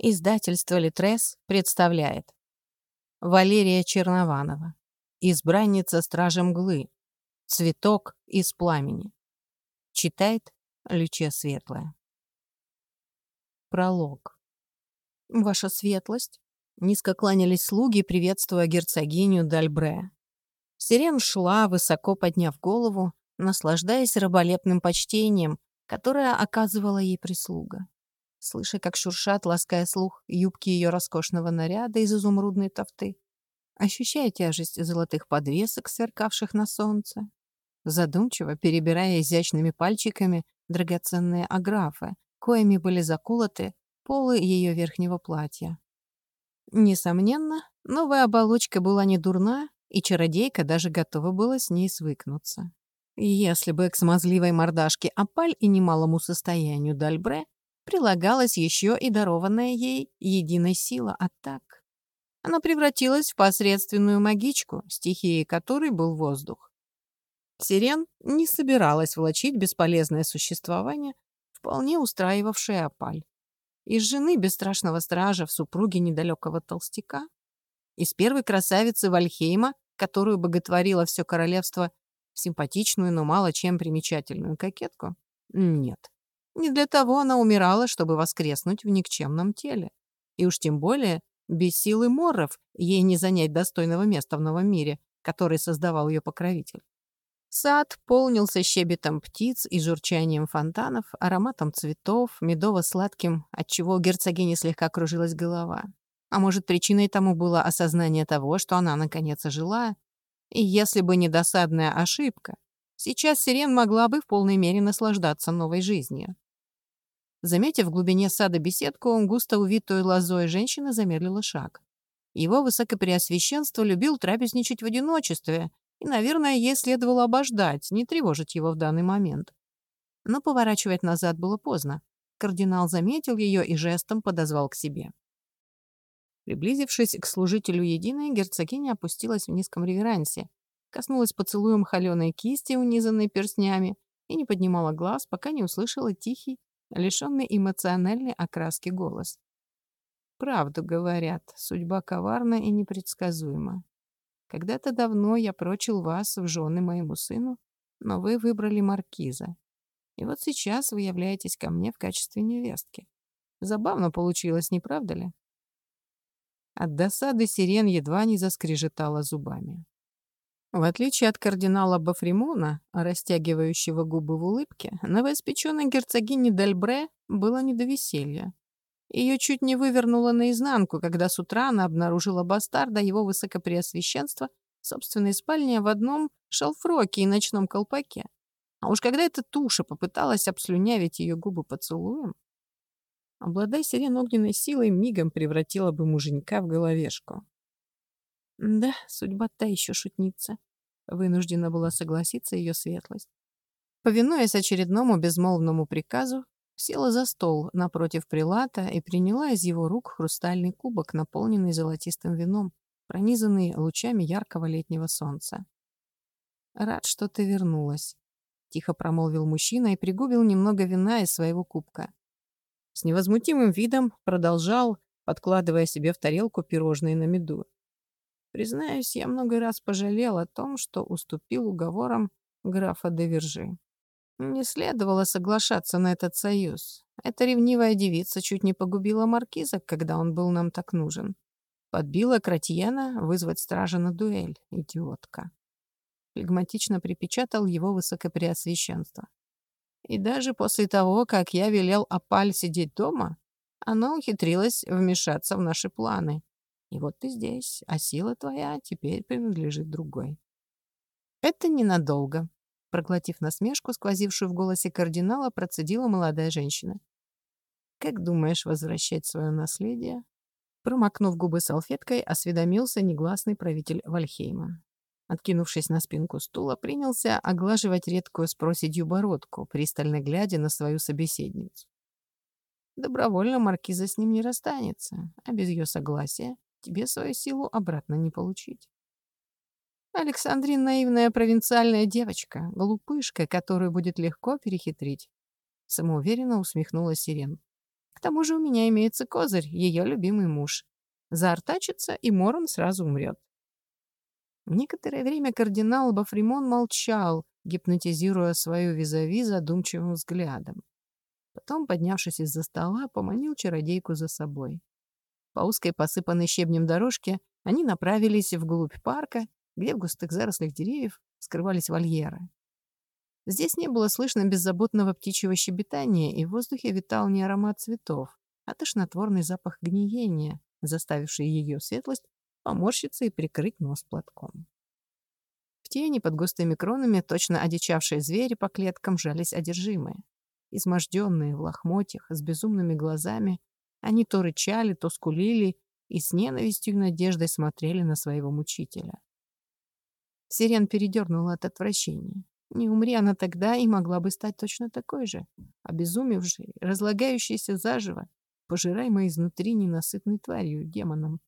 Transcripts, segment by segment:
Издательство «Литрес» представляет. Валерия Чернованова. Избранница Стража Мглы. Цветок из пламени Читает Люче Светлая. Пролог. Ваша светлость Низко кланялись слуги, приветствуя герцогиню Дальбре. Сирен шла, высоко подняв голову, наслаждаясь раболепным почтением, которое оказывала ей прислуга слыша, как шуршат, лаская слух, юбки ее роскошного наряда из изумрудной тофты, ощущая тяжесть золотых подвесок, сверкавших на солнце, задумчиво перебирая изящными пальчиками драгоценные аграфы, коими были заколоты полы ее верхнего платья. Несомненно, новая оболочка была не дурна, и чародейка даже готова была с ней свыкнуться. Если бы к смазливой мордашке опаль и немалому состоянию Дальбре прилагалась еще и дарованная ей единая сила, а так... Она превратилась в посредственную магичку, стихией которой был воздух. Сирен не собиралась влачить бесполезное существование, вполне устраивавшее опаль. Из жены бесстрашного стража в супруге недалекого толстяка, из первой красавицы Вальхейма, которую боготворило все королевство, симпатичную, но мало чем примечательную кокетку? Нет. Не для того она умирала, чтобы воскреснуть в никчемном теле. И уж тем более без силы морров ей не занять достойного места в новом мире, который создавал ее покровитель. Сад полнился щебетом птиц и журчанием фонтанов, ароматом цветов, медово-сладким, отчего у герцогини слегка кружилась голова. А может, причиной тому было осознание того, что она наконец ожила? И если бы не досадная ошибка, сейчас Сирен могла бы в полной мере наслаждаться новой жизнью. Заметив в глубине сада беседку, густо увитую лозой, женщина замедлила шаг. Его высокопреосвященство любил трапезничать в одиночестве, и, наверное, ей следовало обождать, не тревожить его в данный момент. Но поворачивать назад было поздно. Кардинал заметил ее и жестом подозвал к себе. Приблизившись к служителю единой, герцогиня опустилась в низком реверансе, коснулась поцелуем холеной кисти, унизанной перстнями, и не поднимала глаз, пока не услышала тихий, лишенный эмоциональной окраски голос. Правду говорят, судьба коварна и непредсказуема. Когда-то давно я прочил вас в жены моему сыну, но вы выбрали маркиза. И вот сейчас вы являетесь ко мне в качестве невестки. Забавно получилось, не правда ли? От досады сирен едва не заскрежетала зубами. В отличие от кардинала Бафримона, растягивающего губы в улыбке, новоиспеченной герцогине Дельбре было не до веселья. Ее чуть не вывернуло наизнанку, когда с утра она обнаружила бастарда его высокопреосвященства в собственной спальне в одном шалфроке и ночном колпаке. А уж когда эта туша попыталась обслюнявить ее губы поцелуем, обладая сирен огненной силой, мигом превратила бы муженька в головешку. Да, судьба та еще шутница. Вынуждена была согласиться ее светлость. Повинуясь очередному безмолвному приказу, села за стол напротив прилата и приняла из его рук хрустальный кубок, наполненный золотистым вином, пронизанный лучами яркого летнего солнца. «Рад, что ты вернулась», — тихо промолвил мужчина и пригубил немного вина из своего кубка. С невозмутимым видом продолжал, подкладывая себе в тарелку пирожные на меду. Признаюсь, я много раз пожалел о том, что уступил уговорам графа де Вержи. Не следовало соглашаться на этот союз. Эта ревнивая девица чуть не погубила маркиза, когда он был нам так нужен. Подбила Кратьена вызвать стража на дуэль, идиотка. Флегматично припечатал его высокопреосвященство. И даже после того, как я велел Апаль сидеть дома, она ухитрилась вмешаться в наши планы. И вот ты здесь, а сила твоя теперь принадлежит другой. Это ненадолго. Проглотив насмешку, сквозившую в голосе кардинала, процедила молодая женщина. «Как думаешь возвращать свое наследие?» Промокнув губы салфеткой, осведомился негласный правитель Вальхейма. Откинувшись на спинку стула, принялся оглаживать редкую с проседью бородку, пристально глядя на свою собеседницу. Добровольно маркиза с ним не расстанется, а без ее согласия тебе свою силу обратно не получить. Александрин — наивная провинциальная девочка, глупышка, которую будет легко перехитрить. Самоуверенно усмехнулась Сирен. К тому же у меня имеется козырь, ее любимый муж. Заортачится, и Морон сразу умрет. Некоторое время кардинал Бафримон молчал, гипнотизируя свою визави задумчивым взглядом. Потом, поднявшись из-за стола, поманил чародейку за собой. По узкой, посыпанной щебнем дорожке они направились вглубь парка, где в густых зарослях деревьев скрывались вольеры. Здесь не было слышно беззаботного птичьего щебетания, и в воздухе витал не аромат цветов, а тошнотворный запах гниения, заставивший ее светлость поморщиться и прикрыть нос платком. В тени под густыми кронами точно одичавшие звери по клеткам жались одержимые. Изможденные в лохмотьях, с безумными глазами, они то рычали, то скулили и с ненавистью и надеждой смотрели на своего мучителя. Сирен передернула от отвращения. Не умри она тогда и могла бы стать точно такой же, обезумевшей, разлагающейся заживо, пожираемой изнутри ненасытной тварью, демоном.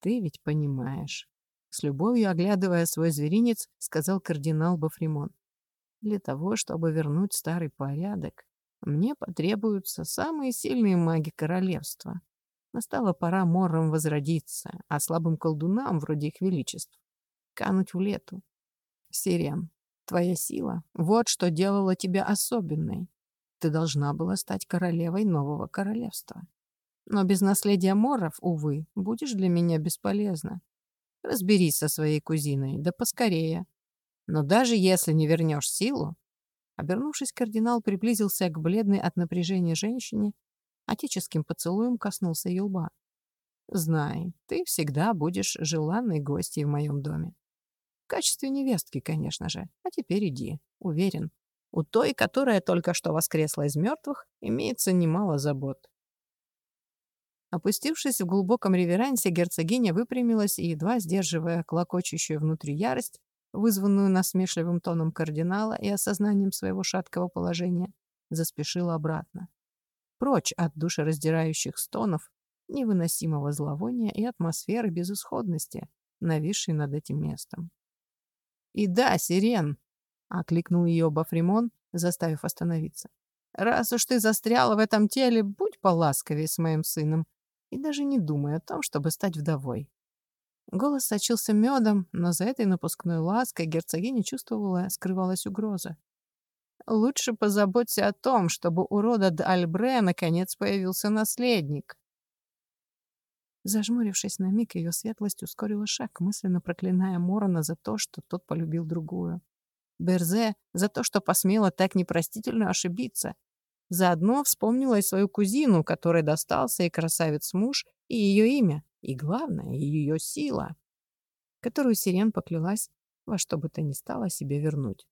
«Ты ведь понимаешь», — с любовью оглядывая свой зверинец, сказал кардинал Бафримон. «Для того, чтобы вернуть старый порядок, мне потребуются самые сильные маги королевства. Настала пора морам возродиться, а слабым колдунам, вроде их величеств, кануть в лету. Сириан, твоя сила — вот что делало тебя особенной. Ты должна была стать королевой нового королевства. Но без наследия моров, увы, будешь для меня бесполезна. Разберись со своей кузиной, да поскорее. Но даже если не вернешь силу, Обернувшись, кардинал приблизился к бледной от напряжения женщине, отеческим поцелуем коснулся ее лба. «Знай, ты всегда будешь желанной гостьей в моем доме. В качестве невестки, конечно же. А теперь иди. Уверен, у той, которая только что воскресла из мертвых, имеется немало забот». Опустившись в глубоком реверансе, герцогиня выпрямилась и, едва сдерживая клокочущую внутри ярость, вызванную насмешливым тоном кардинала и осознанием своего шаткого положения, заспешила обратно. Прочь от душераздирающих стонов, невыносимого зловония и атмосферы безысходности, нависшей над этим местом. «И да, Сирен!» — окликнул ее Бафримон, заставив остановиться. «Раз уж ты застряла в этом теле, будь поласковее с моим сыном и даже не думай о том, чтобы стать вдовой. Голос сочился медом, но за этой напускной лаской герцогиня чувствовала, скрывалась угроза. «Лучше позаботься о том, чтобы у рода Д'Альбре наконец появился наследник». Зажмурившись на миг, ее светлость ускорила шаг, мысленно проклиная Морона за то, что тот полюбил другую. Берзе за то, что посмела так непростительно ошибиться. Заодно вспомнила и свою кузину, которой достался и красавец-муж, и ее имя. И главное, ее сила, которую Сирен поклялась во что бы то ни стало себе вернуть.